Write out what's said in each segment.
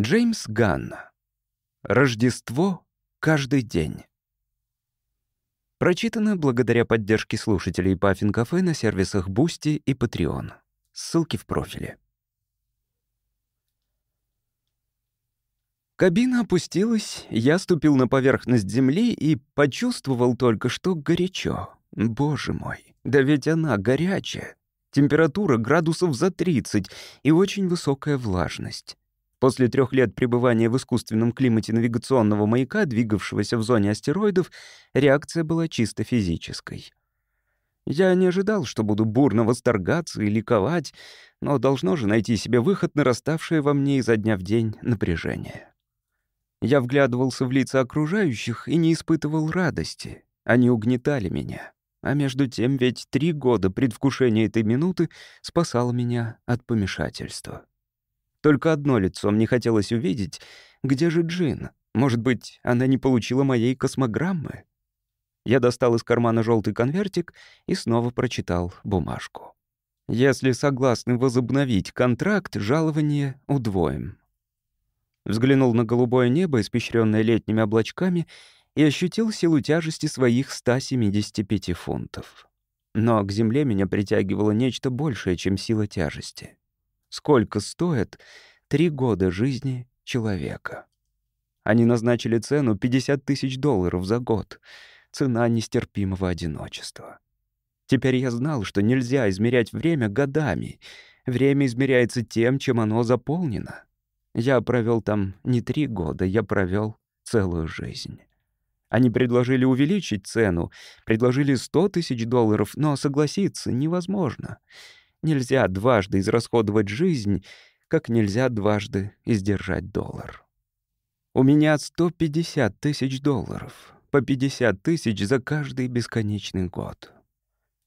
Джеймс Ганн. Рождество каждый день. Прочитано благодаря поддержке слушателей Puffin Cafe на сервисах Boosty и Patreon. Ссылки в профиле. Кабина опустилась, я ступил на поверхность земли и почувствовал только, что горячо. Боже мой, да ведь она горячая. Температура градусов за 30 и очень высокая влажность. После трех лет пребывания в искусственном климате навигационного маяка, двигавшегося в зоне астероидов, реакция была чисто физической. Я не ожидал, что буду бурно восторгаться и ликовать, но должно же найти себе выход на расставшее во мне изо дня в день напряжение. Я вглядывался в лица окружающих и не испытывал радости. Они угнетали меня. А между тем ведь три года предвкушения этой минуты спасало меня от помешательства. Только одно лицо мне хотелось увидеть. Где же Джин? Может быть, она не получила моей космограммы? Я достал из кармана желтый конвертик и снова прочитал бумажку. Если согласны возобновить контракт, жалование удвоим. Взглянул на голубое небо, испещренное летними облачками, и ощутил силу тяжести своих 175 фунтов. Но к земле меня притягивало нечто большее, чем сила тяжести. Сколько стоит три года жизни человека? Они назначили цену 50 тысяч долларов за год. Цена нестерпимого одиночества. Теперь я знал, что нельзя измерять время годами. Время измеряется тем, чем оно заполнено. Я провел там не три года, я провел целую жизнь. Они предложили увеличить цену, предложили 100 тысяч долларов, но согласиться невозможно. Нельзя дважды израсходовать жизнь, как нельзя дважды издержать доллар. У меня 150 тысяч долларов, по 50 тысяч за каждый бесконечный год.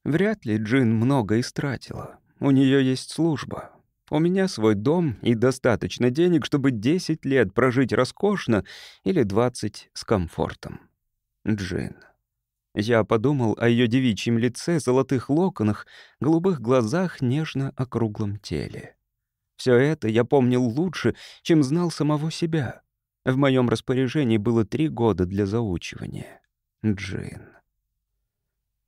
Вряд ли Джин много истратила. У нее есть служба. У меня свой дом и достаточно денег, чтобы 10 лет прожить роскошно или 20 с комфортом. Джин. Я подумал о ее девичьем лице, золотых локонах, голубых глазах, нежно округлом теле. Все это я помнил лучше, чем знал самого себя. В моем распоряжении было три года для заучивания. Джин.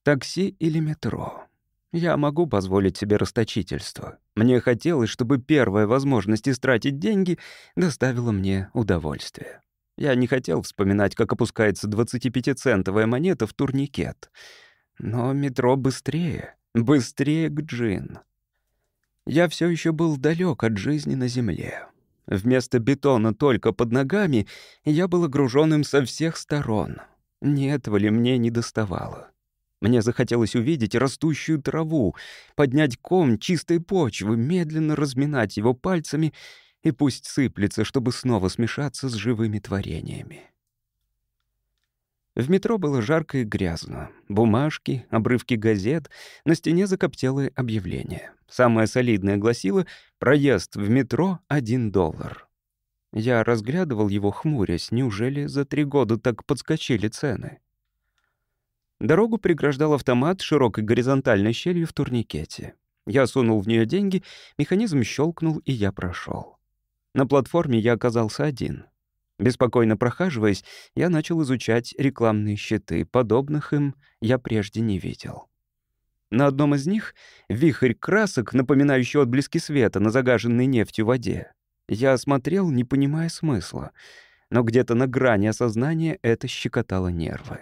Такси или метро? Я могу позволить себе расточительство. Мне хотелось, чтобы первая возможность истратить деньги доставила мне удовольствие. Я не хотел вспоминать, как опускается 25-центовая монета в турникет. Но метро быстрее, быстрее к Джин. Я все еще был далек от жизни на земле. Вместо бетона только под ногами я был огружен им со всех сторон. Не этого ли мне не доставало? Мне захотелось увидеть растущую траву, поднять ком чистой почвы, медленно разминать его пальцами — и пусть сыплется, чтобы снова смешаться с живыми творениями. В метро было жарко и грязно. Бумажки, обрывки газет, на стене закоптелые объявления. Самое солидное гласило «Проезд в метро — один доллар». Я разглядывал его, хмурясь. Неужели за три года так подскочили цены? Дорогу преграждал автомат широкой горизонтальной щелью в турникете. Я сунул в нее деньги, механизм щелкнул, и я прошел. На платформе я оказался один. Беспокойно прохаживаясь, я начал изучать рекламные щиты. Подобных им я прежде не видел. На одном из них — вихрь красок, напоминающий отблески света на загаженной нефтью воде. Я осмотрел, не понимая смысла, но где-то на грани осознания это щекотало нервы.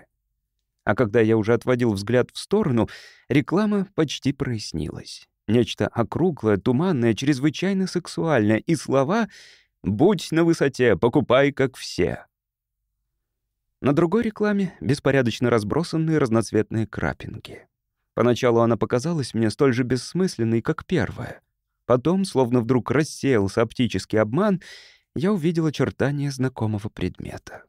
А когда я уже отводил взгляд в сторону, реклама почти прояснилась. Нечто округлое, туманное, чрезвычайно сексуальное. И слова «Будь на высоте, покупай, как все». На другой рекламе беспорядочно разбросанные разноцветные крапинки. Поначалу она показалась мне столь же бессмысленной, как первая. Потом, словно вдруг рассеялся оптический обман, я увидел очертания знакомого предмета.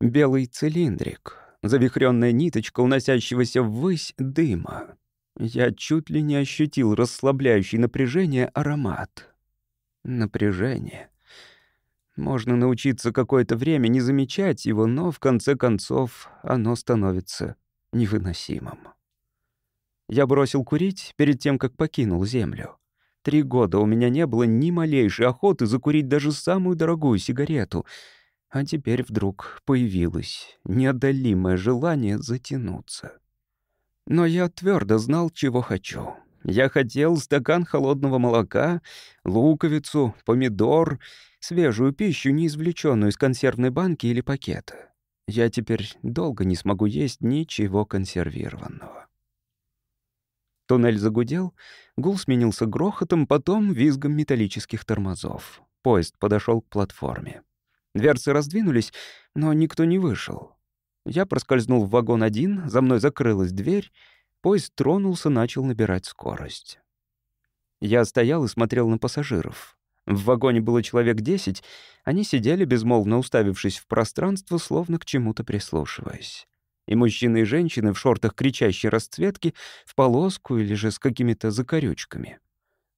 Белый цилиндрик, завихрённая ниточка уносящегося ввысь дыма. Я чуть ли не ощутил расслабляющий напряжение аромат. Напряжение. Можно научиться какое-то время не замечать его, но в конце концов оно становится невыносимым. Я бросил курить перед тем, как покинул Землю. Три года у меня не было ни малейшей охоты закурить даже самую дорогую сигарету. А теперь вдруг появилось неодолимое желание затянуться. Но я твердо знал, чего хочу. Я хотел стакан холодного молока, луковицу, помидор, свежую пищу, не извлеченную из консервной банки или пакета. Я теперь долго не смогу есть ничего консервированного. Туннель загудел, гул сменился грохотом, потом визгом металлических тормозов. Поезд подошел к платформе. Дверцы раздвинулись, но никто не вышел. Я проскользнул в вагон один, за мной закрылась дверь, поезд тронулся, начал набирать скорость. Я стоял и смотрел на пассажиров. В вагоне было человек десять, они сидели, безмолвно уставившись в пространство, словно к чему-то прислушиваясь и мужчины и женщины в шортах кричащей расцветки, в полоску или же с какими-то закорючками.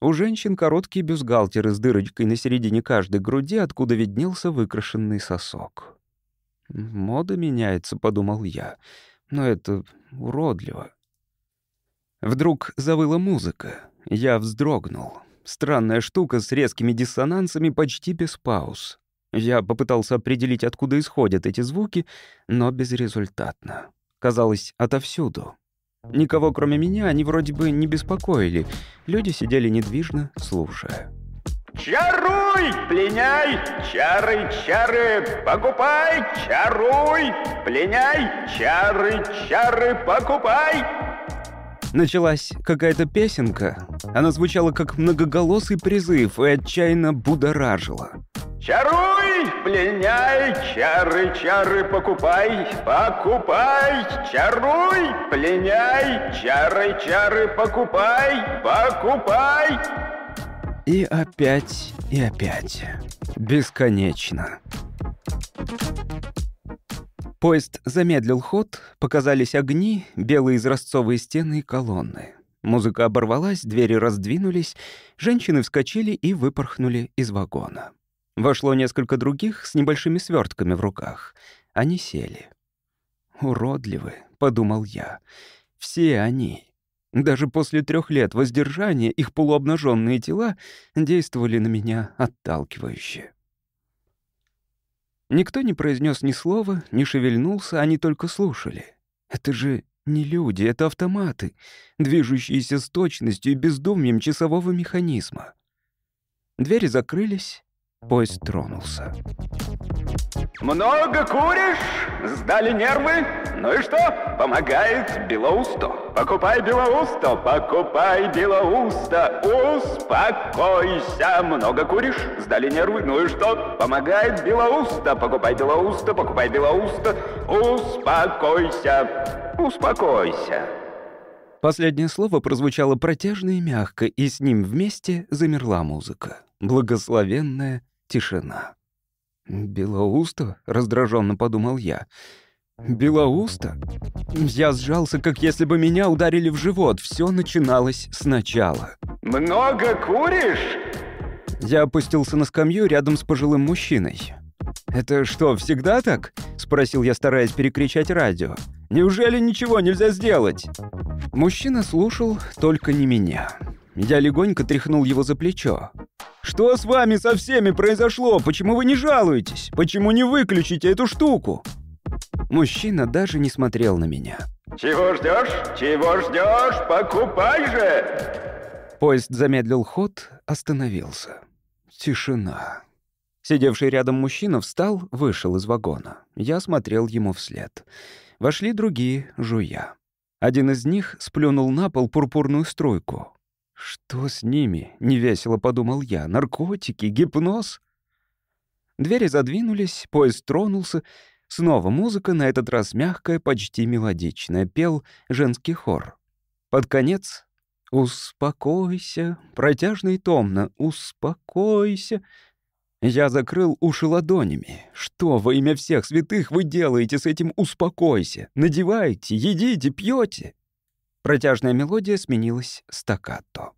У женщин короткие бюстгальтеры с дырочкой на середине каждой груди, откуда виднелся выкрашенный сосок. «Мода меняется», — подумал я, — «но это уродливо». Вдруг завыла музыка. Я вздрогнул. Странная штука с резкими диссонансами почти без пауз. Я попытался определить, откуда исходят эти звуки, но безрезультатно. Казалось, отовсюду. Никого, кроме меня, они вроде бы не беспокоили. Люди сидели недвижно, слушая. Чаруй, пленяй, чары, чары, покупай, чаруй, пленяй, чары, чары, покупай. Началась какая-то песенка. Она звучала как многоголосый призыв и отчаянно будоражила. Чаруй, пленяй, чары, чары, покупай, покупай, чаруй, пленяй, чары, чары, покупай, покупай. И опять, и опять. Бесконечно. Поезд замедлил ход, показались огни, белые изразцовые стены и колонны. Музыка оборвалась, двери раздвинулись, женщины вскочили и выпорхнули из вагона. Вошло несколько других с небольшими свертками в руках. Они сели. «Уродливы», — подумал я. «Все они». Даже после трех лет воздержания их полуобнаженные тела действовали на меня отталкивающе. Никто не произнес ни слова, не шевельнулся, они только слушали. Это же не люди, это автоматы, движущиеся с точностью и бездумием часового механизма. Двери закрылись, Поезд тронулся. Много куришь? Сдали нервы? Ну и что? Помогает Белоусто. Покупай Белоусто, покупай Белоусто. Успокойся. Много куришь? Сдали нервы? Ну и что? Помогает Белоусто. Покупай Белоусто, покупай Белоусто. Успокойся. Успокойся. Последнее слово прозвучало протяжно и мягко, и с ним вместе замерла музыка. Благословенная Тишина. «Белоусто?» — раздраженно подумал я. «Белоусто?» Я сжался, как если бы меня ударили в живот. Все начиналось сначала. «Много куришь?» Я опустился на скамью рядом с пожилым мужчиной. «Это что, всегда так?» — спросил я, стараясь перекричать радио. «Неужели ничего нельзя сделать?» Мужчина слушал только не меня. Я легонько тряхнул его за плечо. Что с вами со всеми произошло? Почему вы не жалуетесь? Почему не выключите эту штуку?» Мужчина даже не смотрел на меня. «Чего ждешь? Чего ждешь? Покупай же!» Поезд замедлил ход, остановился. Тишина. Сидевший рядом мужчина встал, вышел из вагона. Я смотрел ему вслед. Вошли другие, жуя. Один из них сплюнул на пол пурпурную струйку. «Что с ними?» — невесело подумал я. «Наркотики? Гипноз?» Двери задвинулись, поезд тронулся. Снова музыка, на этот раз мягкая, почти мелодичная. Пел женский хор. Под конец «Успокойся», протяжно и томно «Успокойся». Я закрыл уши ладонями. «Что во имя всех святых вы делаете с этим «успокойся»? Надеваете, едите, пьете? Протяжная мелодия сменилась стаккато.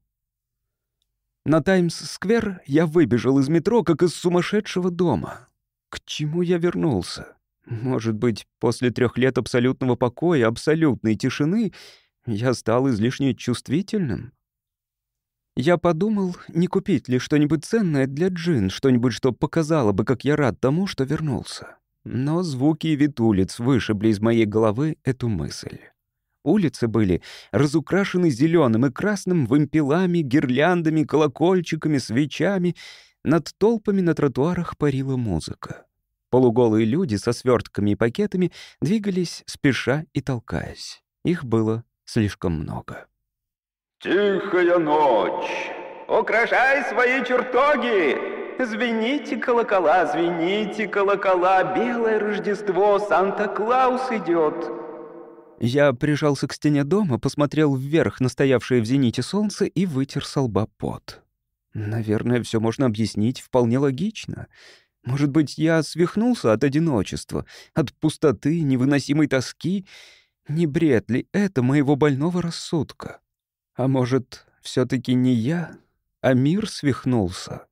На Таймс-сквер я выбежал из метро, как из сумасшедшего дома. К чему я вернулся? Может быть, после трех лет абсолютного покоя, абсолютной тишины я стал излишне чувствительным? Я подумал, не купить ли что-нибудь ценное для Джин, что-нибудь, что показало бы, как я рад тому, что вернулся. Но звуки и вид улиц вышибли из моей головы эту мысль. Улицы были разукрашены зеленым и красным вымпелами, гирляндами, колокольчиками, свечами. Над толпами на тротуарах парила музыка. Полуголые люди со свертками и пакетами двигались, спеша и толкаясь. Их было слишком много. «Тихая ночь! Украшай свои чертоги! Звените колокола, звените колокола! Белое Рождество, Санта-Клаус идет!» Я прижался к стене дома, посмотрел вверх на стоявшее в зените солнце и вытер со лба пот. Наверное, все можно объяснить вполне логично. Может быть, я свихнулся от одиночества, от пустоты, невыносимой тоски? Не бред ли это моего больного рассудка? А может, все таки не я, а мир свихнулся?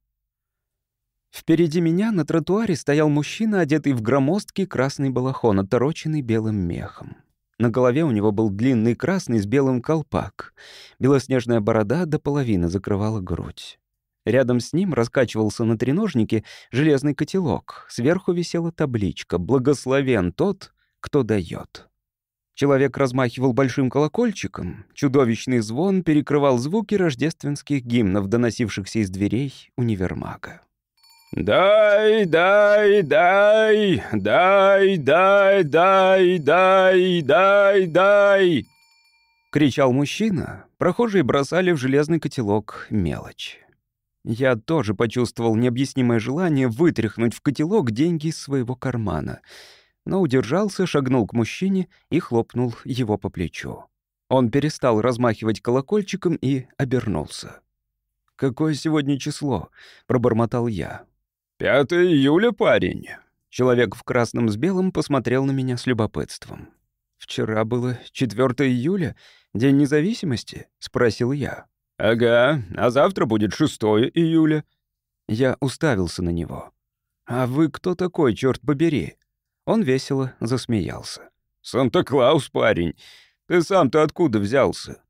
Впереди меня на тротуаре стоял мужчина, одетый в громоздкий красный балахон, отороченный белым мехом. На голове у него был длинный красный с белым колпак. Белоснежная борода до половины закрывала грудь. Рядом с ним раскачивался на треножнике железный котелок. Сверху висела табличка «Благословен тот, кто дает». Человек размахивал большим колокольчиком. Чудовищный звон перекрывал звуки рождественских гимнов, доносившихся из дверей универмага. «Дай, дай, дай, дай, дай, дай, дай, дай, дай!» — кричал мужчина. Прохожие бросали в железный котелок мелочь. Я тоже почувствовал необъяснимое желание вытряхнуть в котелок деньги из своего кармана, но удержался, шагнул к мужчине и хлопнул его по плечу. Он перестал размахивать колокольчиком и обернулся. «Какое сегодня число?» — пробормотал я. «Пятое июля, парень». Человек в красном с белым посмотрел на меня с любопытством. «Вчера было 4 июля, День независимости?» — спросил я. «Ага, а завтра будет 6 июля». Я уставился на него. «А вы кто такой, черт побери?» Он весело засмеялся. «Санта-Клаус, парень. Ты сам-то откуда взялся?»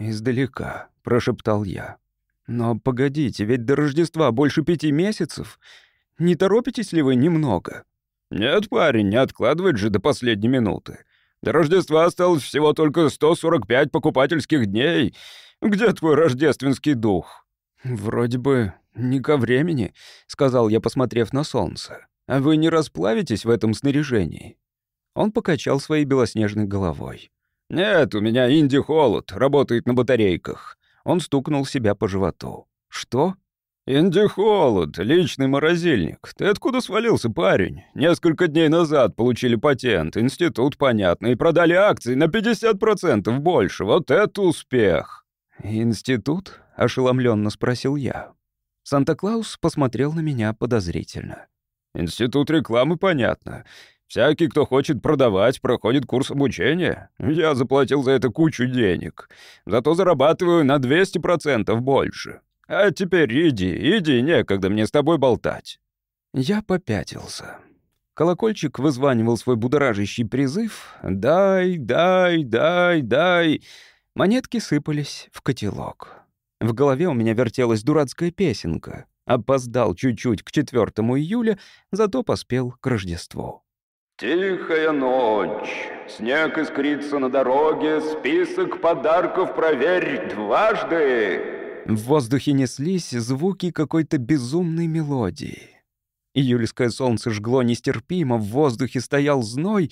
«Издалека», — прошептал я. «Но погодите, ведь до Рождества больше пяти месяцев. Не торопитесь ли вы немного?» «Нет, парень, не откладывать же до последней минуты. До Рождества осталось всего только 145 покупательских дней. Где твой рождественский дух?» «Вроде бы не ко времени», — сказал я, посмотрев на солнце. «А вы не расплавитесь в этом снаряжении?» Он покачал своей белоснежной головой. «Нет, у меня инди-холод, работает на батарейках. Он стукнул себя по животу. «Что?» «Инди-холод, личный морозильник. Ты откуда свалился, парень? Несколько дней назад получили патент, институт, понятно, и продали акции на 50% больше. Вот это успех!» «Институт?» — ошеломленно спросил я. Санта-Клаус посмотрел на меня подозрительно. «Институт рекламы, понятно. Всякий, кто хочет продавать, проходит курс обучения. Я заплатил за это кучу денег. Зато зарабатываю на 200% больше. А теперь иди, иди, некогда мне с тобой болтать». Я попятился. Колокольчик вызванивал свой будоражащий призыв «Дай, дай, дай, дай». Монетки сыпались в котелок. В голове у меня вертелась дурацкая песенка. Опоздал чуть-чуть к 4 июля, зато поспел к Рождеству. Тихая ночь, снег искрится на дороге, список подарков проверь дважды. В воздухе неслись звуки какой-то безумной мелодии. Июльское солнце жгло нестерпимо, в воздухе стоял зной.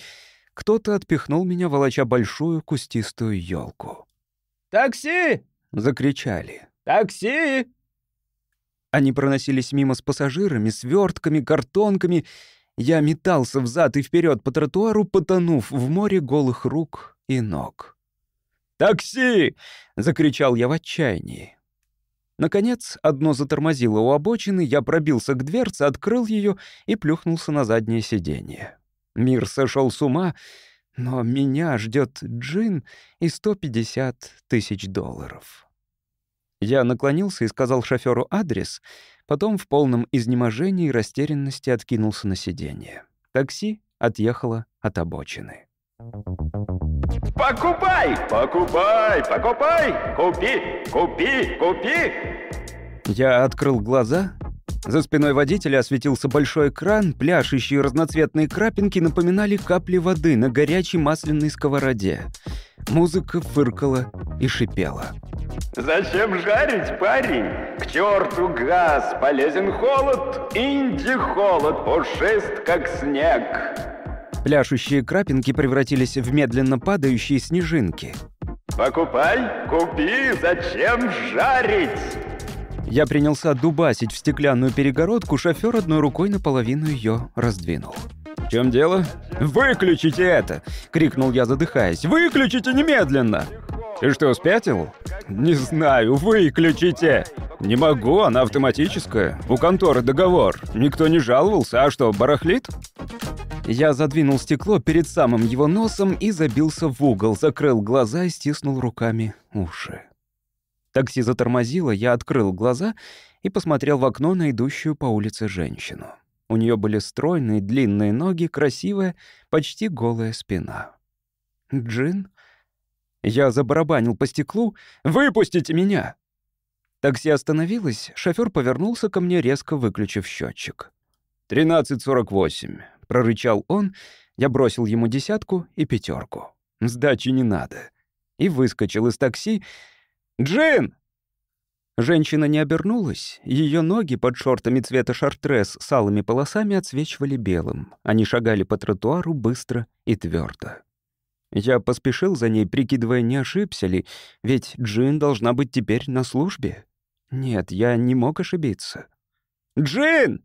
Кто-то отпихнул меня, волоча большую кустистую елку. «Такси!» — закричали. «Такси!» Они проносились мимо с пассажирами, свертками, картонками — я метался взад и вперед по тротуару, потонув в море голых рук и ног. «Такси!» — закричал я в отчаянии. Наконец, одно затормозило у обочины, я пробился к дверце, открыл ее и плюхнулся на заднее сиденье. Мир сошел с ума, но меня ждет джин и 150 тысяч долларов. Я наклонился и сказал шоферу адрес — Потом в полном изнеможении и растерянности откинулся на сиденье. Такси отъехало от обочины. Покупай, покупай, покупай, купи, купи, купи. Я открыл глаза. За спиной водителя осветился большой экран, пляшущие разноцветные крапинки напоминали капли воды на горячей масляной сковороде. Музыка фыркала и шипела. Зачем жарить, парень? К черту газ, полезен холод, инди-холод, пушист, как снег. Пляшущие крапинки превратились в медленно падающие снежинки. Покупай, купи, зачем жарить? Я принялся дубасить в стеклянную перегородку, шофер одной рукой наполовину ее раздвинул. «В чем дело?» «Выключите это!» — крикнул я, задыхаясь. «Выключите немедленно!» «Ты что, спятил?» «Не знаю, выключите!» «Не могу, она автоматическая. У конторы договор. Никто не жаловался. А что, барахлит?» Я задвинул стекло перед самым его носом и забился в угол, закрыл глаза и стиснул руками уши. Такси затормозило, я открыл глаза и посмотрел в окно на идущую по улице женщину. У нее были стройные длинные ноги, красивая, почти голая спина. «Джин?» Я забарабанил по стеклу. «Выпустите меня!» Такси остановилось, шофер повернулся ко мне, резко выключив счетчик. «13.48», — прорычал он. Я бросил ему десятку и пятерку. «Сдачи не надо». И выскочил из такси, «Джин!» Женщина не обернулась. Ее ноги под шортами цвета шартрес с алыми полосами отсвечивали белым. Они шагали по тротуару быстро и твердо. Я поспешил за ней, прикидывая, не ошибся ли, ведь Джин должна быть теперь на службе. Нет, я не мог ошибиться. «Джин!»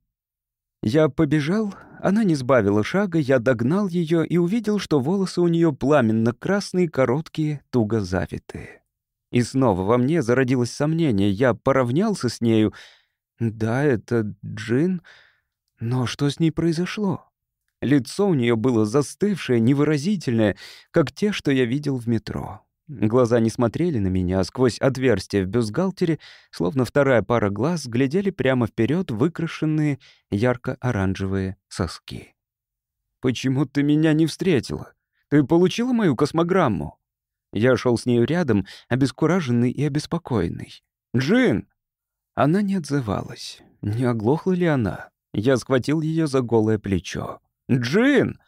Я побежал, она не сбавила шага, я догнал ее и увидел, что волосы у нее пламенно-красные, короткие, туго завитые. И снова во мне зародилось сомнение. Я поравнялся с нею. Да, это Джин. Но что с ней произошло? Лицо у нее было застывшее, невыразительное, как те, что я видел в метро. Глаза не смотрели на меня, а сквозь отверстие в бюстгальтере, словно вторая пара глаз, глядели прямо вперед выкрашенные ярко-оранжевые соски. «Почему ты меня не встретила? Ты получила мою космограмму?» Я шел с нею рядом, обескураженный и обеспокоенный. «Джин!» Она не отзывалась. Не оглохла ли она? Я схватил ее за голое плечо. «Джин!»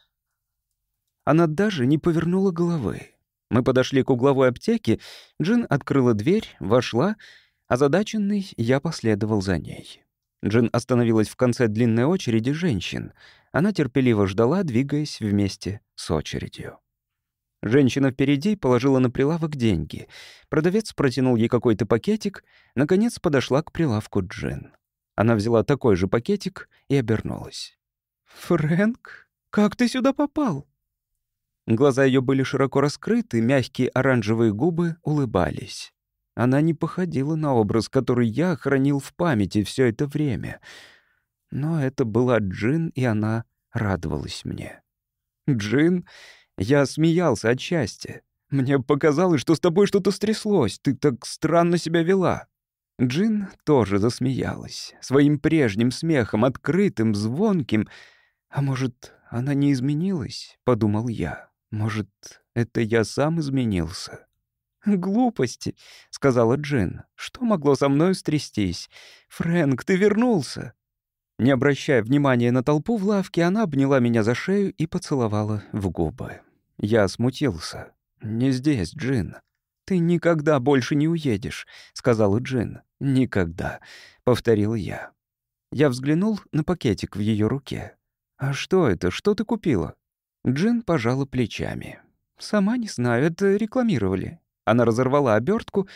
Она даже не повернула головы. Мы подошли к угловой аптеке, Джин открыла дверь, вошла, озадаченный я последовал за ней. Джин остановилась в конце длинной очереди женщин. Она терпеливо ждала, двигаясь вместе с очередью. Женщина впереди положила на прилавок деньги. Продавец протянул ей какой-то пакетик. Наконец подошла к прилавку Джин. Она взяла такой же пакетик и обернулась. «Фрэнк, как ты сюда попал?» Глаза ее были широко раскрыты, мягкие оранжевые губы улыбались. Она не походила на образ, который я хранил в памяти все это время. Но это была Джин, и она радовалась мне. Джин я смеялся от счастья. Мне показалось, что с тобой что-то стряслось. Ты так странно себя вела. Джин тоже засмеялась. Своим прежним смехом, открытым, звонким. А может, она не изменилась? Подумал я. Может, это я сам изменился? «Глупости», — сказала Джин. «Что могло со мной стрястись? Фрэнк, ты вернулся!» Не обращая внимания на толпу в лавке, она обняла меня за шею и поцеловала в губы. Я смутился. «Не здесь, Джин. Ты никогда больше не уедешь», — сказала Джин. «Никогда», — повторил я. Я взглянул на пакетик в ее руке. «А что это? Что ты купила?» Джин пожала плечами. «Сама не знаю, это рекламировали». Она разорвала обертку.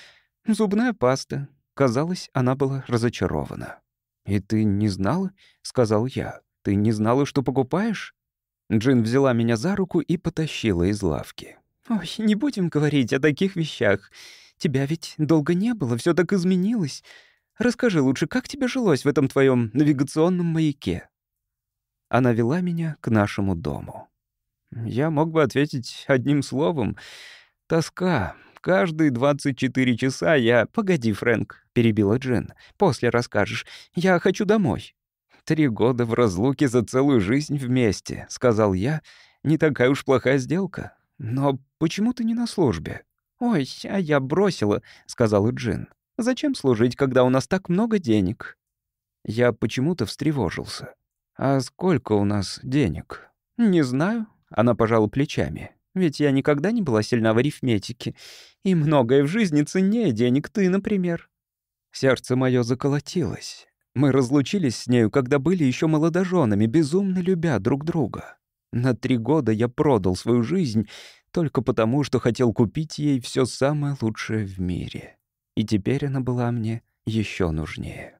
«Зубная паста». Казалось, она была разочарована. «И ты не знала?» — сказал я. «Ты не знала, что покупаешь?» Джин взяла меня за руку и потащила из лавки. «Ой, не будем говорить о таких вещах. Тебя ведь долго не было, все так изменилось. Расскажи лучше, как тебе жилось в этом твоем навигационном маяке?» Она вела меня к нашему дому. Я мог бы ответить одним словом. Тоска. Каждые 24 часа я... «Погоди, Фрэнк», — перебила Джин. «После расскажешь. Я хочу домой». «Три года в разлуке за целую жизнь вместе», — сказал я. «Не такая уж плохая сделка. «Но почему ты не на службе?» «Ой, а я бросила», — сказала Джин. «Зачем служить, когда у нас так много денег?» Я почему-то встревожился. «А сколько у нас денег?» «Не знаю», — она пожала плечами. «Ведь я никогда не была сильна в арифметике. И многое в жизни ценнее денег, ты, например». Сердце мое заколотилось. Мы разлучились с нею, когда были еще молодоженами, безумно любя друг друга. На три года я продал свою жизнь только потому, что хотел купить ей все самое лучшее в мире. И теперь она была мне еще нужнее.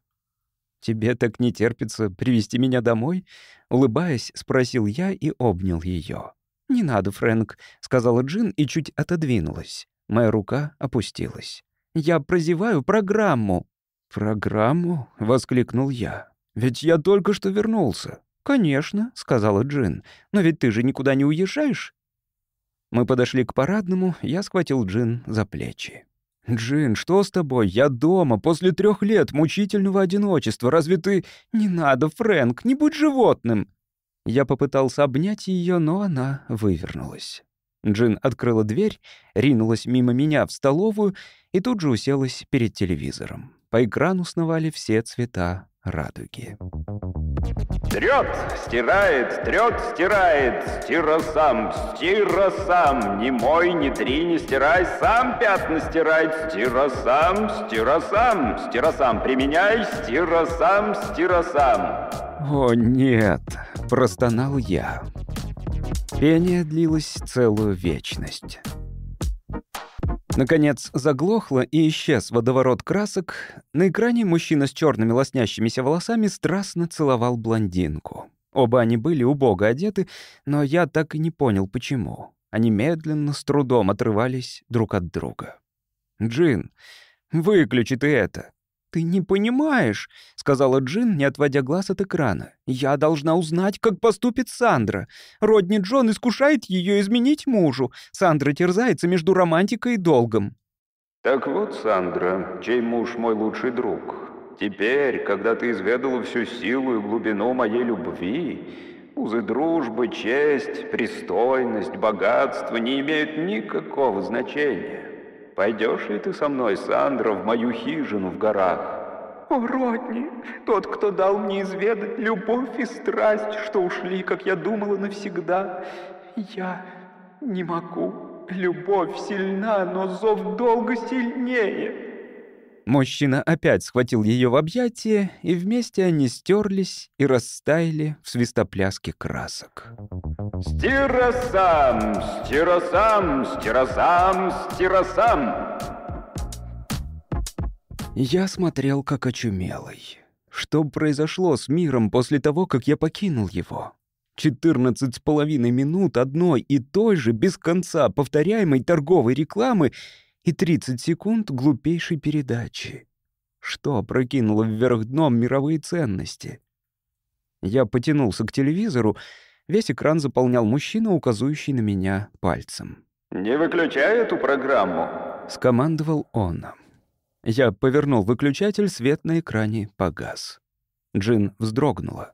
«Тебе так не терпится привести меня домой?» Улыбаясь, спросил я и обнял ее. «Не надо, Фрэнк», — сказала Джин и чуть отодвинулась. Моя рука опустилась. «Я прозеваю программу». «Программу?» — воскликнул я. «Ведь я только что вернулся». «Конечно», — сказала Джин. «Но ведь ты же никуда не уезжаешь?» Мы подошли к парадному, я схватил Джин за плечи. «Джин, что с тобой? Я дома, после трех лет мучительного одиночества. Разве ты...» «Не надо, Фрэнк, не будь животным!» Я попытался обнять ее, но она вывернулась. Джин открыла дверь, ринулась мимо меня в столовую и тут же уселась перед телевизором. По экрану сновали все цвета радуги. Трет, стирает, трет, стирает, стира сам, стира сам, не мой, не три, не стирай, сам пятна стирает, стира сам, стира сам, стира сам, применяй, стира сам, стира сам. «О, нет!» — простонал я. Пение длилось целую вечность. Наконец заглохло и исчез водоворот красок. На экране мужчина с черными лоснящимися волосами страстно целовал блондинку. Оба они были убого одеты, но я так и не понял, почему. Они медленно, с трудом отрывались друг от друга. «Джин, выключи ты это!» «Ты не понимаешь», — сказала Джин, не отводя глаз от экрана. «Я должна узнать, как поступит Сандра. Родни Джон искушает ее изменить мужу. Сандра терзается между романтикой и долгом». Так вот, Сандра, чей муж мой лучший друг. Теперь, когда ты изведала всю силу и глубину моей любви, узы дружбы, честь, пристойность, богатство не имеют никакого значения. Пойдешь ли ты со мной, Сандра, в мою хижину в горах?» «О, Родни, тот, кто дал мне изведать любовь и страсть, что ушли, как я думала, навсегда. Я не могу. Любовь сильна, но зов долго сильнее». Мужчина опять схватил ее в объятия, и вместе они стерлись и растаяли в свистопляске красок. Стиросам, стиросам, стиросам, стиросам. Я смотрел как очумелый. Что произошло с миром после того, как я покинул его? Четырнадцать с половиной минут одной и той же, без конца повторяемой торговой рекламы и 30 секунд глупейшей передачи. Что прокинуло вверх дном мировые ценности? Я потянулся к телевизору, весь экран заполнял мужчина, указывающий на меня пальцем. «Не выключай эту программу», — скомандовал он. Я повернул выключатель, свет на экране погас. Джин вздрогнула.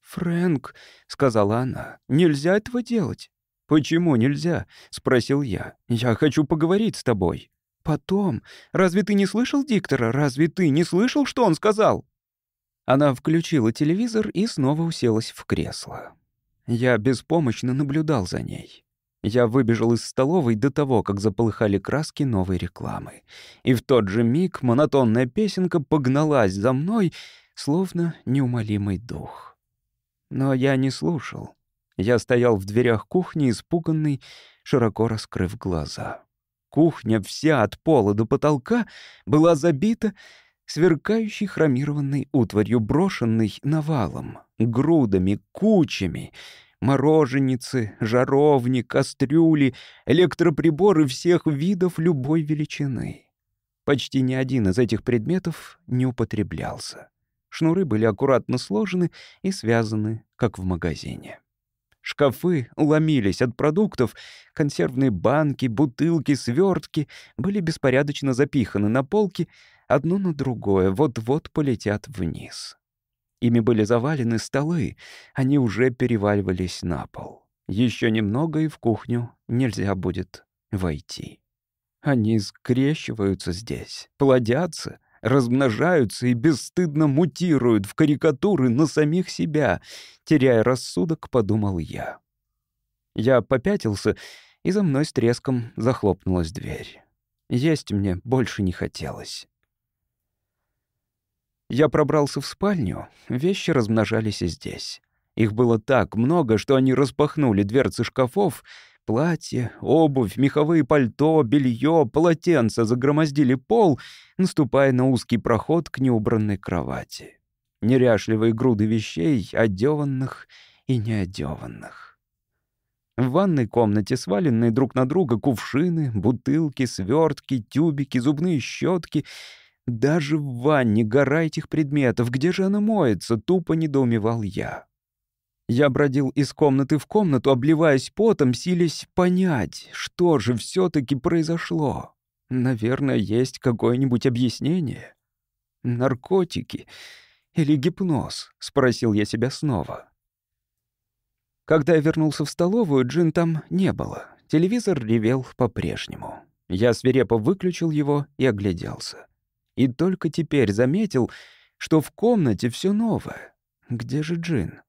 «Фрэнк», — сказала она, — «нельзя этого делать. «Почему нельзя?» — спросил я. «Я хочу поговорить с тобой». «Потом. Разве ты не слышал диктора? Разве ты не слышал, что он сказал?» Она включила телевизор и снова уселась в кресло. Я беспомощно наблюдал за ней. Я выбежал из столовой до того, как заполыхали краски новой рекламы. И в тот же миг монотонная песенка погналась за мной, словно неумолимый дух. Но я не слушал. Я стоял в дверях кухни, испуганный, широко раскрыв глаза. Кухня вся от пола до потолка была забита сверкающей хромированной утварью, брошенной навалом, грудами, кучами, мороженицы, жаровни, кастрюли, электроприборы всех видов любой величины. Почти ни один из этих предметов не употреблялся. Шнуры были аккуратно сложены и связаны, как в магазине. Шкафы ломились от продуктов, консервные банки, бутылки, свертки были беспорядочно запиханы на полки, одно на другое, вот-вот полетят вниз. Ими были завалены столы, они уже переваливались на пол. Еще немного, и в кухню нельзя будет войти. Они скрещиваются здесь, плодятся, размножаются и бесстыдно мутируют в карикатуры на самих себя, теряя рассудок, подумал я. Я попятился, и за мной с треском захлопнулась дверь. Есть мне больше не хотелось. Я пробрался в спальню, вещи размножались и здесь. Их было так много, что они распахнули дверцы шкафов, платья, обувь, меховые пальто, белье, полотенца загромоздили пол, наступая на узкий проход к неубранной кровати. Неряшливые груды вещей, одеванных и неодеванных. В ванной комнате сваленные друг на друга кувшины, бутылки, свертки, тюбики, зубные щетки. Даже в ванне гора этих предметов. Где же она моется? Тупо недоумевал я. Я бродил из комнаты в комнату, обливаясь потом, силясь понять, что же все таки произошло. Наверное, есть какое-нибудь объяснение. Наркотики или гипноз? Спросил я себя снова. Когда я вернулся в столовую, Джин там не было. Телевизор ревел по-прежнему. Я свирепо выключил его и огляделся. И только теперь заметил, что в комнате все новое. Где же Джин?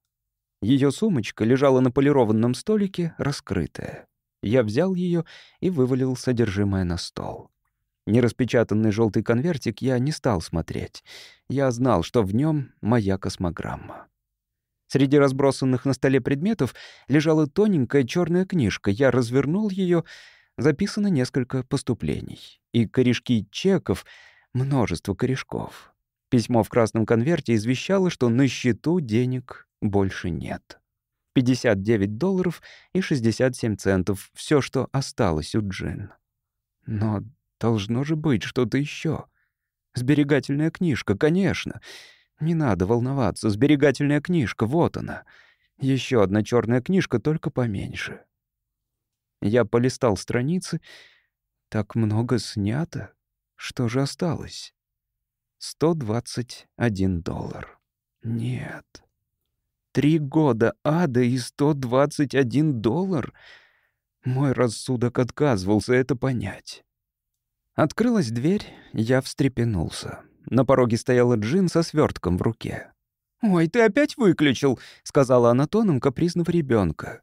Ее сумочка лежала на полированном столике, раскрытая. Я взял ее и вывалил содержимое на стол. Нераспечатанный желтый конвертик я не стал смотреть. Я знал, что в нем моя космограмма. Среди разбросанных на столе предметов лежала тоненькая черная книжка. Я развернул ее, записано несколько поступлений. И корешки чеков, множество корешков. Письмо в красном конверте извещало, что на счету денег больше нет. 59 долларов и 67 центов — все, что осталось у Джин. Но должно же быть что-то еще. Сберегательная книжка, конечно. Не надо волноваться, сберегательная книжка, вот она. Еще одна черная книжка, только поменьше. Я полистал страницы. Так много снято. Что же осталось? 121 доллар. Нет. Три года ада и 121 доллар? Мой рассудок отказывался это понять. Открылась дверь, я встрепенулся. На пороге стояла Джин со свертком в руке. «Ой, ты опять выключил», — сказала она тоном капризного ребенка.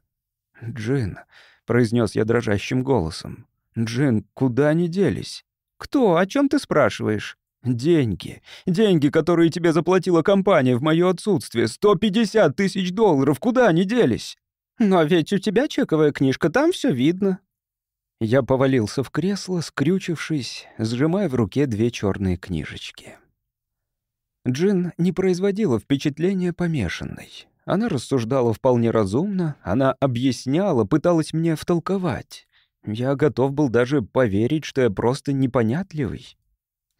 «Джин», — произнес я дрожащим голосом. «Джин, куда они делись?» «Кто? О чем ты спрашиваешь?» «Деньги. Деньги, которые тебе заплатила компания в моё отсутствие. 150 тысяч долларов. Куда они делись?» «Но ведь у тебя чековая книжка, там все видно». Я повалился в кресло, скрючившись, сжимая в руке две черные книжечки. Джин не производила впечатления помешанной. Она рассуждала вполне разумно, она объясняла, пыталась мне втолковать. Я готов был даже поверить, что я просто непонятливый.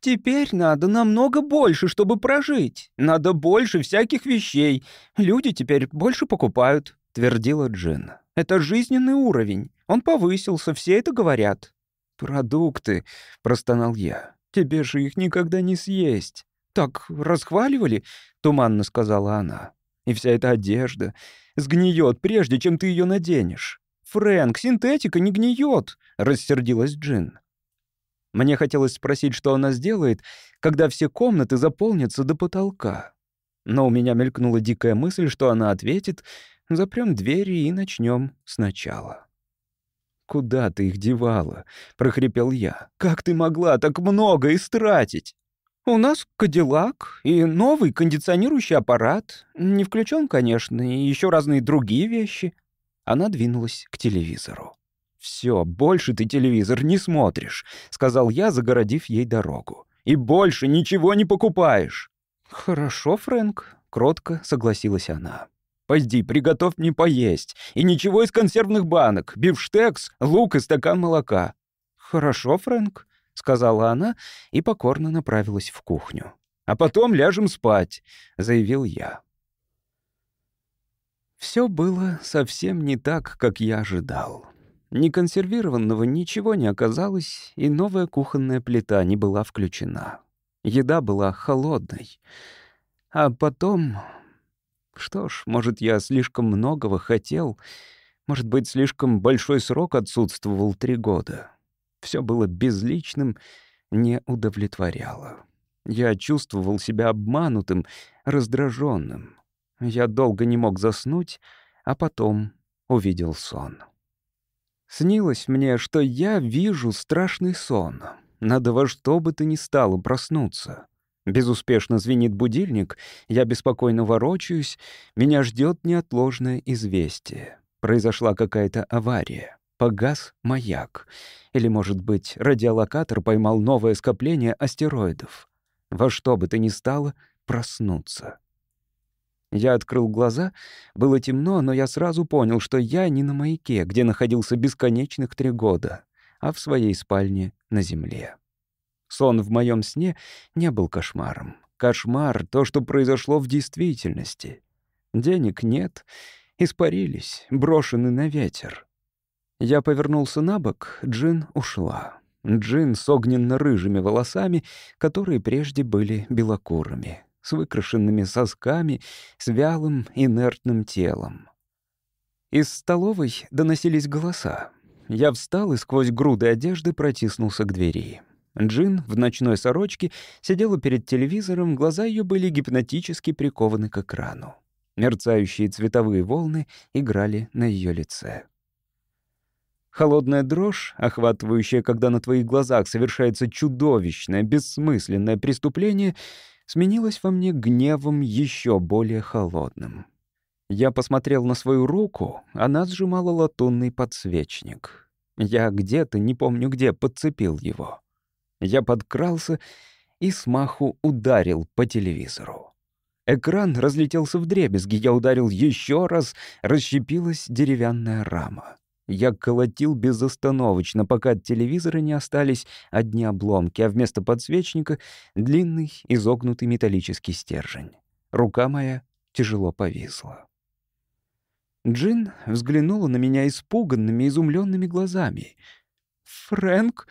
«Теперь надо намного больше, чтобы прожить. Надо больше всяких вещей. Люди теперь больше покупают», — твердила Джин. «Это жизненный уровень. Он повысился, все это говорят». «Продукты», — простонал я. «Тебе же их никогда не съесть». «Так расхваливали?» — туманно сказала она. «И вся эта одежда сгниет, прежде чем ты ее наденешь». «Фрэнк, синтетика не гниет», — рассердилась Джин. Мне хотелось спросить, что она сделает, когда все комнаты заполнятся до потолка. Но у меня мелькнула дикая мысль, что она ответит, запрем двери и начнем сначала. «Куда ты их девала?» — прохрипел я. «Как ты могла так много истратить?» «У нас Кадиллак и новый кондиционирующий аппарат. Не включен, конечно, и еще разные другие вещи». Она двинулась к телевизору. «Все, больше ты телевизор не смотришь», — сказал я, загородив ей дорогу. «И больше ничего не покупаешь». «Хорошо, Фрэнк», — кротко согласилась она. Пойди, приготовь мне поесть. И ничего из консервных банок. Бифштекс, лук и стакан молока». «Хорошо, Фрэнк», — сказала она и покорно направилась в кухню. «А потом ляжем спать», — заявил я. Все было совсем не так, как я ожидал. Неконсервированного ничего не оказалось, и новая кухонная плита не была включена. Еда была холодной. А потом что ж, может, я слишком многого хотел. Может быть, слишком большой срок отсутствовал три года. Все было безличным, не удовлетворяло. Я чувствовал себя обманутым, раздраженным. Я долго не мог заснуть, а потом увидел сон. Снилось мне, что я вижу страшный сон. Надо во что бы то ни стало проснуться. Безуспешно звенит будильник, я беспокойно ворочаюсь, меня ждет неотложное известие. Произошла какая-то авария. Погас маяк. Или, может быть, радиолокатор поймал новое скопление астероидов. Во что бы то ни стало, проснуться. Я открыл глаза, было темно, но я сразу понял, что я не на маяке, где находился бесконечных три года, а в своей спальне на земле. Сон в моем сне не был кошмаром. Кошмар — то, что произошло в действительности. Денег нет, испарились, брошены на ветер. Я повернулся на бок, Джин ушла. Джин с огненно-рыжими волосами, которые прежде были белокурыми, с выкрашенными сосками, с вялым, инертным телом. Из столовой доносились голоса. Я встал и сквозь груды одежды протиснулся к двери. Джин в ночной сорочке сидела перед телевизором, глаза ее были гипнотически прикованы к экрану. Мерцающие цветовые волны играли на ее лице. Холодная дрожь, охватывающая, когда на твоих глазах совершается чудовищное, бессмысленное преступление, сменилась во мне гневом еще более холодным. Я посмотрел на свою руку, она сжимала латунный подсвечник. Я где-то, не помню где, подцепил его. Я подкрался и смаху ударил по телевизору. Экран разлетелся в дребезги, я ударил еще раз, расщепилась деревянная рама. Я колотил безостановочно, пока от телевизора не остались одни обломки, а вместо подсвечника — длинный изогнутый металлический стержень. Рука моя тяжело повисла. Джин взглянула на меня испуганными, изумленными глазами. «Фрэнк?»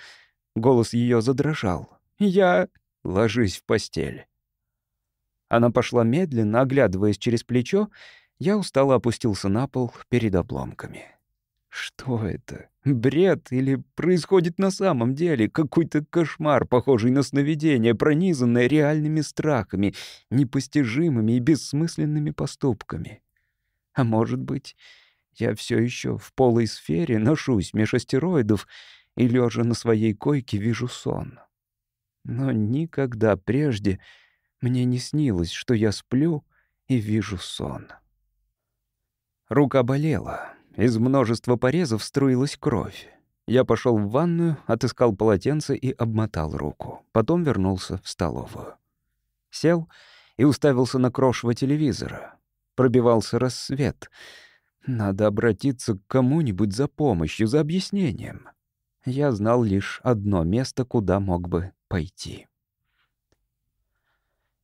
Голос ее задрожал. «Я...» «Ложись в постель». Она пошла медленно, оглядываясь через плечо. Я устало опустился на пол перед обломками. Что это? Бред или происходит на самом деле какой-то кошмар, похожий на сновидение, пронизанное реальными страхами, непостижимыми и бессмысленными поступками? А может быть, я все еще в полой сфере ношусь меж астероидов и, лежа на своей койке, вижу сон. Но никогда прежде мне не снилось, что я сплю и вижу сон. Рука болела. Из множества порезов струилась кровь. Я пошел в ванную, отыскал полотенце и обмотал руку. Потом вернулся в столовую. Сел и уставился на крошево телевизора. Пробивался рассвет. Надо обратиться к кому-нибудь за помощью, за объяснением я знал лишь одно место, куда мог бы пойти.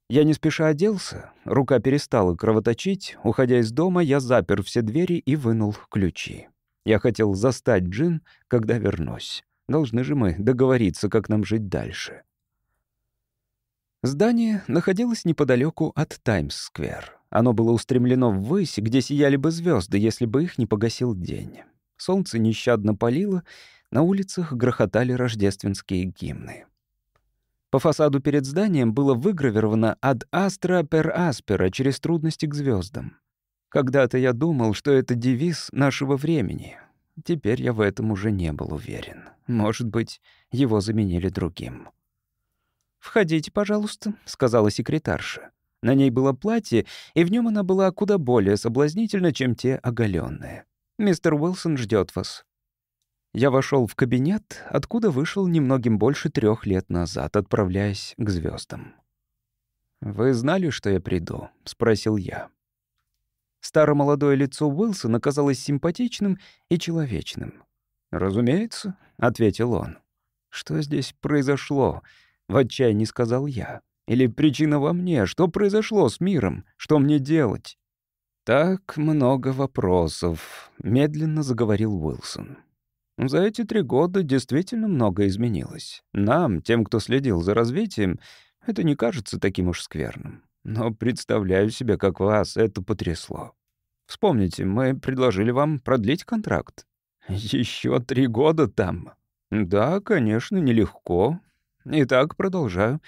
Я не спеша оделся, рука перестала кровоточить. Уходя из дома, я запер все двери и вынул ключи. Я хотел застать Джин, когда вернусь. Должны же мы договориться, как нам жить дальше. Здание находилось неподалеку от Таймс-сквер. Оно было устремлено ввысь, где сияли бы звезды, если бы их не погасил день. Солнце нещадно палило, на улицах грохотали рождественские гимны. По фасаду перед зданием было выгравировано «Ad astra per aspera» через трудности к звездам. Когда-то я думал, что это девиз нашего времени. Теперь я в этом уже не был уверен. Может быть, его заменили другим. «Входите, пожалуйста», — сказала секретарша. На ней было платье, и в нем она была куда более соблазнительна, чем те оголенные. «Мистер Уилсон ждет вас». Я вошел в кабинет, откуда вышел немногим больше трех лет назад, отправляясь к звездам. «Вы знали, что я приду?» — спросил я. Старомолодое лицо Уилсона казалось симпатичным и человечным. «Разумеется», — ответил он. «Что здесь произошло?» — в отчаянии сказал я. «Или причина во мне? Что произошло с миром? Что мне делать?» «Так много вопросов», — медленно заговорил Уилсон. За эти три года действительно много изменилось. Нам, тем, кто следил за развитием, это не кажется таким уж скверным. Но представляю себе, как вас это потрясло. Вспомните, мы предложили вам продлить контракт. Еще три года там. Да, конечно, нелегко. Итак, продолжаю.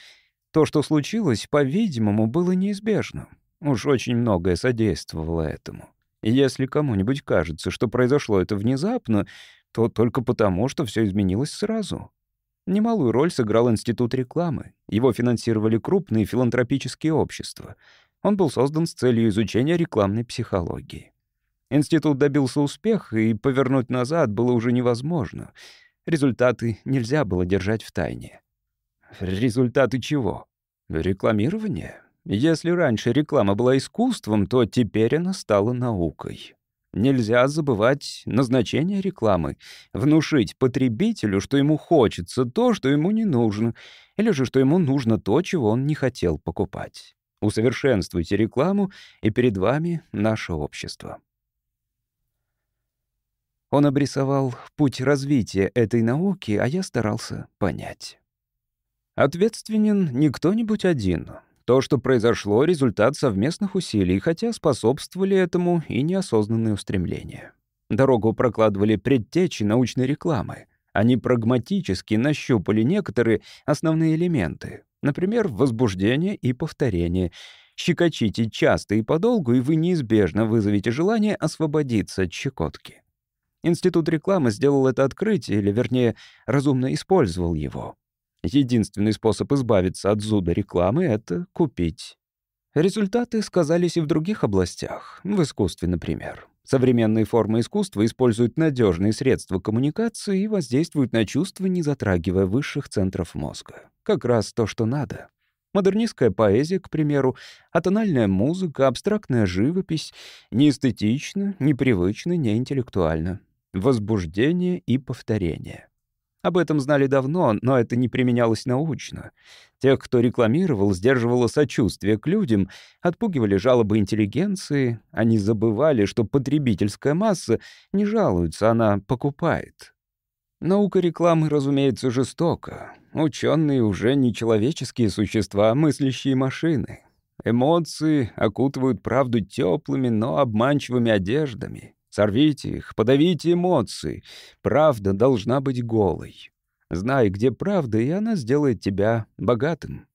То, что случилось, по-видимому, было неизбежно. Уж очень многое содействовало этому. Если кому-нибудь кажется, что произошло это внезапно, то только потому, что все изменилось сразу. Немалую роль сыграл Институт рекламы. Его финансировали крупные филантропические общества. Он был создан с целью изучения рекламной психологии. Институт добился успеха, и повернуть назад было уже невозможно. Результаты нельзя было держать в тайне. Результаты чего? Рекламирование? Если раньше реклама была искусством, то теперь она стала наукой. Нельзя забывать назначение рекламы. Внушить потребителю, что ему хочется то, что ему не нужно, или же что ему нужно то, чего он не хотел покупать. Усовершенствуйте рекламу, и перед вами наше общество. Он обрисовал путь развития этой науки, а я старался понять. Ответственен не кто-нибудь один, то, что произошло, — результат совместных усилий, хотя способствовали этому и неосознанные устремления. Дорогу прокладывали предтечи научной рекламы. Они прагматически нащупали некоторые основные элементы. Например, возбуждение и повторение. Щекочите часто и подолгу, и вы неизбежно вызовете желание освободиться от щекотки. Институт рекламы сделал это открытие, или, вернее, разумно использовал его. Единственный способ избавиться от зуда рекламы — это купить. Результаты сказались и в других областях, в искусстве, например. Современные формы искусства используют надежные средства коммуникации и воздействуют на чувства, не затрагивая высших центров мозга. Как раз то, что надо. Модернистская поэзия, к примеру, атональная музыка, абстрактная живопись — неэстетично, непривычно, неинтеллектуально. Возбуждение и повторение. Об этом знали давно, но это не применялось научно. Тех, кто рекламировал, сдерживало сочувствие к людям, отпугивали жалобы интеллигенции, они забывали, что потребительская масса не жалуется, она покупает. Наука рекламы, разумеется, жестока. Ученые уже не человеческие существа, а мыслящие машины. Эмоции окутывают правду теплыми, но обманчивыми одеждами. Сорвите их, подавите эмоции. Правда должна быть голой. Знай, где правда, и она сделает тебя богатым.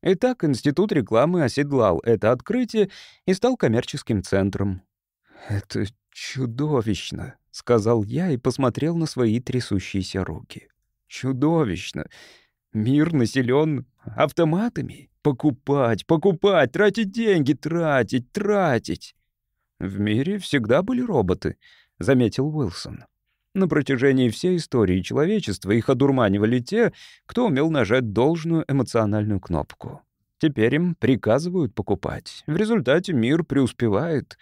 Итак, Институт рекламы оседлал это открытие и стал коммерческим центром. «Это чудовищно», — сказал я и посмотрел на свои трясущиеся руки. «Чудовищно. Мир населен автоматами. Покупать, покупать, тратить деньги, тратить, тратить. «В мире всегда были роботы», — заметил Уилсон. На протяжении всей истории человечества их одурманивали те, кто умел нажать должную эмоциональную кнопку. Теперь им приказывают покупать. В результате мир преуспевает.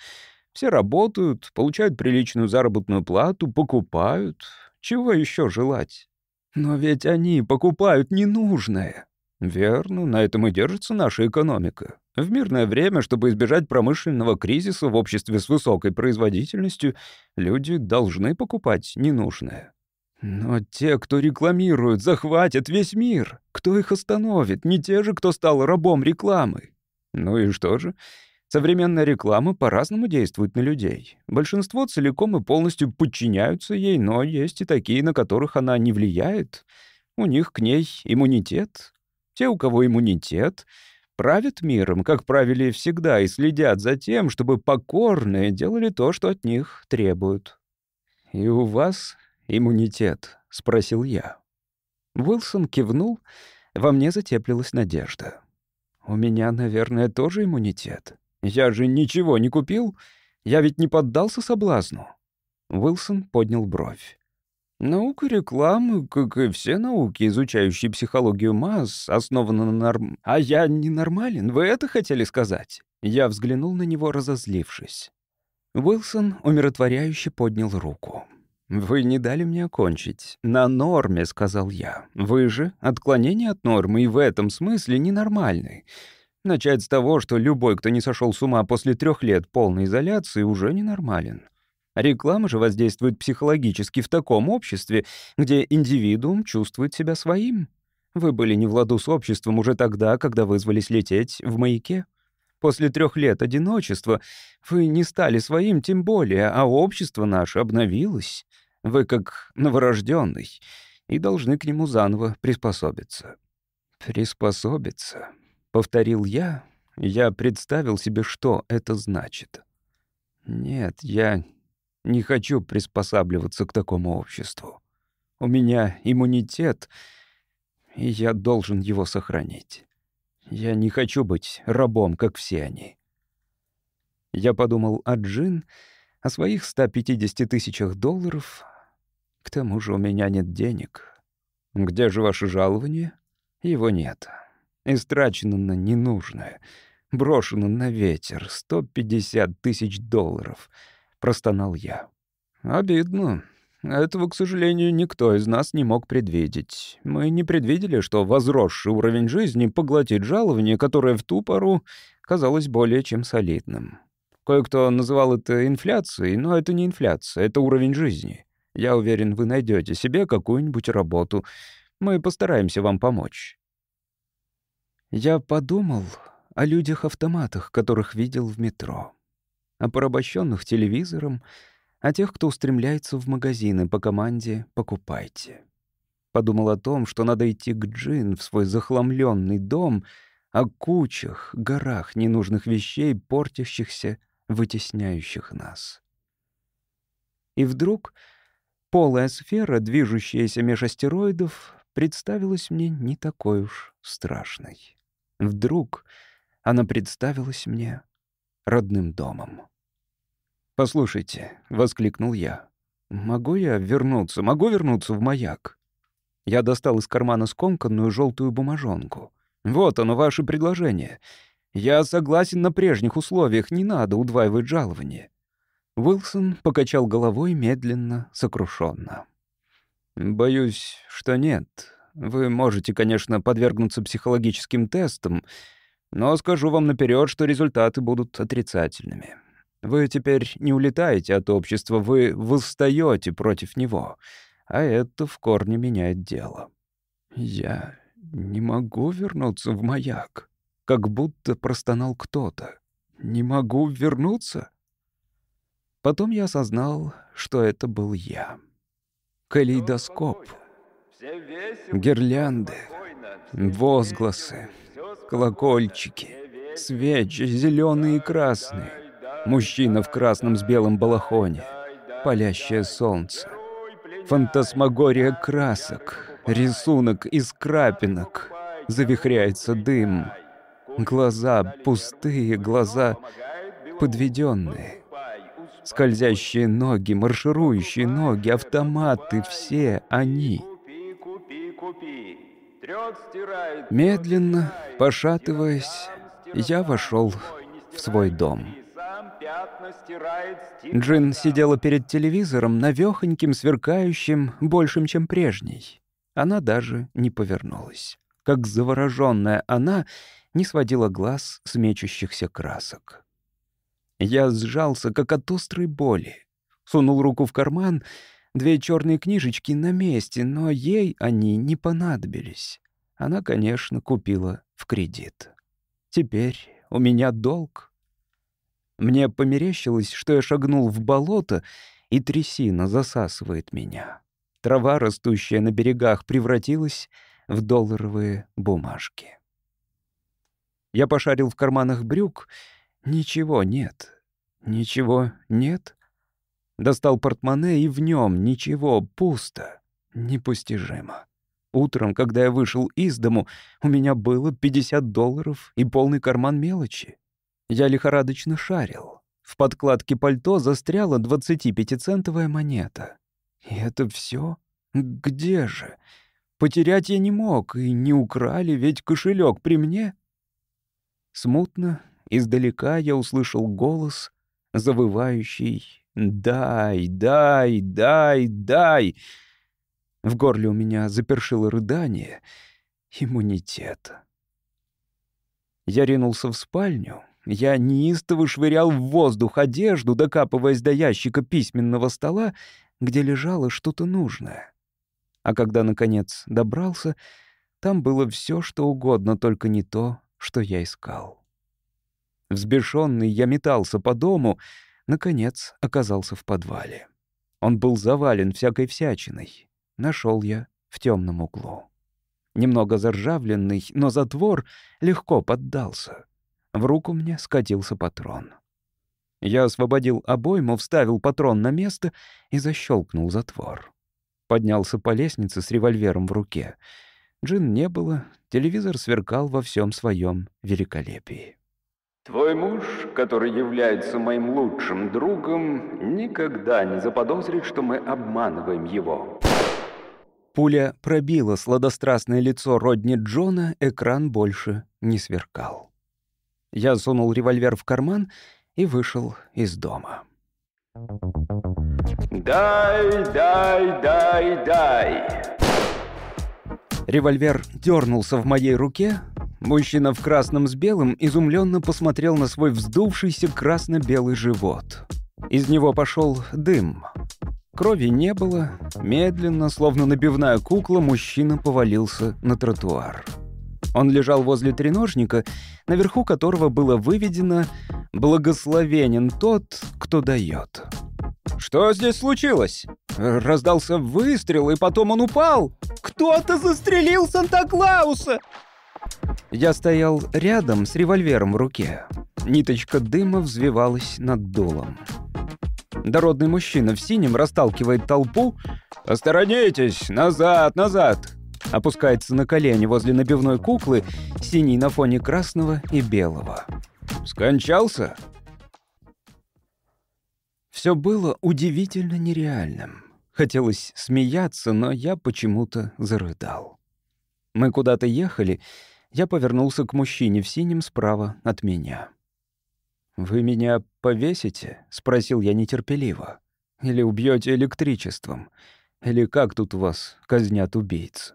Все работают, получают приличную заработную плату, покупают. Чего еще желать? Но ведь они покупают ненужное. Верно, на этом и держится наша экономика. В мирное время, чтобы избежать промышленного кризиса в обществе с высокой производительностью, люди должны покупать ненужное. Но те, кто рекламирует, захватят весь мир. Кто их остановит? Не те же, кто стал рабом рекламы. Ну и что же? Современная реклама по-разному действует на людей. Большинство целиком и полностью подчиняются ей, но есть и такие, на которых она не влияет. У них к ней иммунитет. Те, у кого иммунитет, правят миром, как правили всегда, и следят за тем, чтобы покорные делали то, что от них требуют. «И у вас иммунитет?» — спросил я. Уилсон кивнул, во мне затеплилась надежда. «У меня, наверное, тоже иммунитет. Я же ничего не купил, я ведь не поддался соблазну». Уилсон поднял бровь. Наука рекламы, как и все науки, изучающие психологию масс, основана на норм... А я ненормален, вы это хотели сказать? Я взглянул на него, разозлившись. Уилсон умиротворяюще поднял руку. «Вы не дали мне окончить. На норме», — сказал я. «Вы же отклонение от нормы и в этом смысле ненормальный. Начать с того, что любой, кто не сошел с ума после трех лет полной изоляции, уже ненормален. Реклама же воздействует психологически в таком обществе, где индивидуум чувствует себя своим. Вы были не в ладу с обществом уже тогда, когда вызвались лететь в маяке. После трех лет одиночества вы не стали своим, тем более, а общество наше обновилось. Вы как новорожденный и должны к нему заново приспособиться». «Приспособиться», — повторил я. Я представил себе, что это значит. «Нет, я не хочу приспосабливаться к такому обществу. У меня иммунитет, и я должен его сохранить. Я не хочу быть рабом, как все они. Я подумал о Джин, о своих 150 тысячах долларов. К тому же у меня нет денег. Где же ваше жалование? Его нет. Истрачено на ненужное. Брошено на ветер. 150 тысяч долларов —— простонал я. «Обидно. Этого, к сожалению, никто из нас не мог предвидеть. Мы не предвидели, что возросший уровень жизни поглотит жалование, которое в ту пору казалось более чем солидным. Кое-кто называл это инфляцией, но это не инфляция, это уровень жизни. Я уверен, вы найдете себе какую-нибудь работу. Мы постараемся вам помочь». Я подумал о людях-автоматах, которых видел в метро о порабощенных телевизором, о тех, кто устремляется в магазины по команде «покупайте». Подумал о том, что надо идти к Джин в свой захламленный дом, о кучах, горах ненужных вещей, портящихся, вытесняющих нас. И вдруг полая сфера, движущаяся меж астероидов, представилась мне не такой уж страшной. Вдруг она представилась мне родным домом. «Послушайте», — воскликнул я, — «могу я вернуться, могу вернуться в маяк?» Я достал из кармана скомканную желтую бумажонку. «Вот оно, ваше предложение. Я согласен на прежних условиях, не надо удваивать жалование». Уилсон покачал головой медленно, сокрушенно. «Боюсь, что нет. Вы можете, конечно, подвергнуться психологическим тестам, но скажу вам наперед, что результаты будут отрицательными. Вы теперь не улетаете от общества, вы восстаете против него. А это в корне меняет дело. Я не могу вернуться в маяк. Как будто простонал кто-то. Не могу вернуться? Потом я осознал, что это был я. Калейдоскоп. Гирлянды. Возгласы. Колокольчики. Свечи, зеленые и красные. Мужчина в красном с белым балахоне. Палящее солнце. Фантасмагория красок. Рисунок из крапинок. Завихряется дым. Глаза пустые, глаза подведенные. Скользящие ноги, марширующие ноги, автоматы, все они. Медленно, пошатываясь, я вошел в свой дом. Джин сидела перед телевизором, навехоньким, сверкающим, большим, чем прежний. Она даже не повернулась. Как завороженная она не сводила глаз с мечущихся красок. Я сжался, как от острой боли. Сунул руку в карман. Две черные книжечки на месте, но ей они не понадобились. Она, конечно, купила в кредит. Теперь у меня долг. Мне померещилось, что я шагнул в болото, и трясина засасывает меня. Трава, растущая на берегах, превратилась в долларовые бумажки. Я пошарил в карманах брюк. Ничего нет. Ничего нет. Достал портмоне, и в нем ничего, пусто. Непостижимо. Утром, когда я вышел из дому, у меня было 50 долларов и полный карман мелочи. Я лихорадочно шарил. В подкладке пальто застряла 25-центовая монета. И это все? Где же? Потерять я не мог, и не украли, ведь кошелек при мне. Смутно, издалека я услышал голос, завывающий «Дай, дай, дай, дай!» В горле у меня запершило рыдание. Иммунитет. Я ринулся в спальню, я неистово швырял в воздух одежду, докапываясь до ящика письменного стола, где лежало что-то нужное. А когда, наконец, добрался, там было все, что угодно, только не то, что я искал. Взбешенный я метался по дому, наконец оказался в подвале. Он был завален всякой всячиной. Нашел я в темном углу. Немного заржавленный, но затвор легко поддался. В руку мне скатился патрон. Я освободил обойму, вставил патрон на место и защелкнул затвор. Поднялся по лестнице с револьвером в руке. Джин не было, телевизор сверкал во всем своем великолепии. Твой муж, который является моим лучшим другом, никогда не заподозрит, что мы обманываем его. Пуля пробила сладострастное лицо Родни Джона, экран больше не сверкал. Я сунул револьвер в карман и вышел из дома. «Дай, дай, дай, дай!» Револьвер дернулся в моей руке. Мужчина в красном с белым изумленно посмотрел на свой вздувшийся красно-белый живот. Из него пошел дым. Крови не было. Медленно, словно набивная кукла, мужчина повалился на тротуар. Он лежал возле треножника, наверху которого было выведено «Благословенен тот, кто дает». «Что здесь случилось?» Раздался выстрел, и потом он упал. «Кто-то застрелил Санта-Клауса!» Я стоял рядом с револьвером в руке. Ниточка дыма взвивалась над дулом. Дородный мужчина в синем расталкивает толпу. «Посторонитесь! Назад, назад!» Опускается на колени возле набивной куклы, синий на фоне красного и белого. «Скончался?» Все было удивительно нереальным. Хотелось смеяться, но я почему-то зарыдал. Мы куда-то ехали, я повернулся к мужчине в синем справа от меня. «Вы меня повесите?» — спросил я нетерпеливо. «Или убьете электричеством? Или как тут у вас казнят убийц?»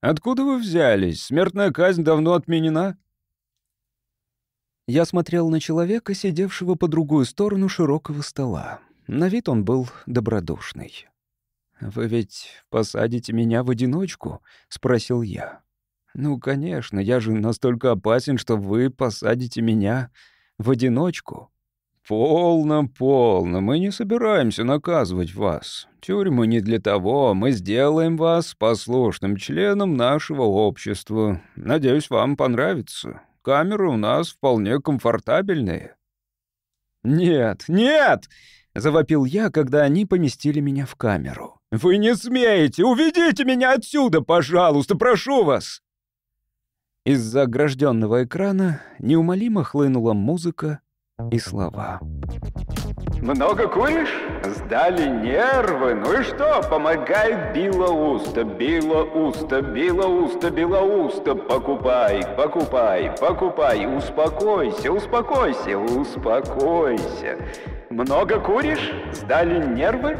«Откуда вы взялись? Смертная казнь давно отменена?» Я смотрел на человека, сидевшего по другую сторону широкого стола. На вид он был добродушный. «Вы ведь посадите меня в одиночку?» — спросил я. «Ну, конечно, я же настолько опасен, что вы посадите меня в одиночку. «Полно, полно. Мы не собираемся наказывать вас. Тюрьмы не для того. Мы сделаем вас послушным членом нашего общества. Надеюсь, вам понравится. Камеры у нас вполне комфортабельные». «Нет, нет!» — завопил я, когда они поместили меня в камеру. «Вы не смеете! Уведите меня отсюда, пожалуйста, прошу вас!» Из-за огражденного экрана неумолимо хлынула музыка и слова. Много куришь? Сдали нервы. Ну и что? Помогает Билоуста, Билоуста, Билоуста, Билоуста. Покупай, покупай, покупай. Успокойся, успокойся, успокойся. Много куришь? Сдали нервы?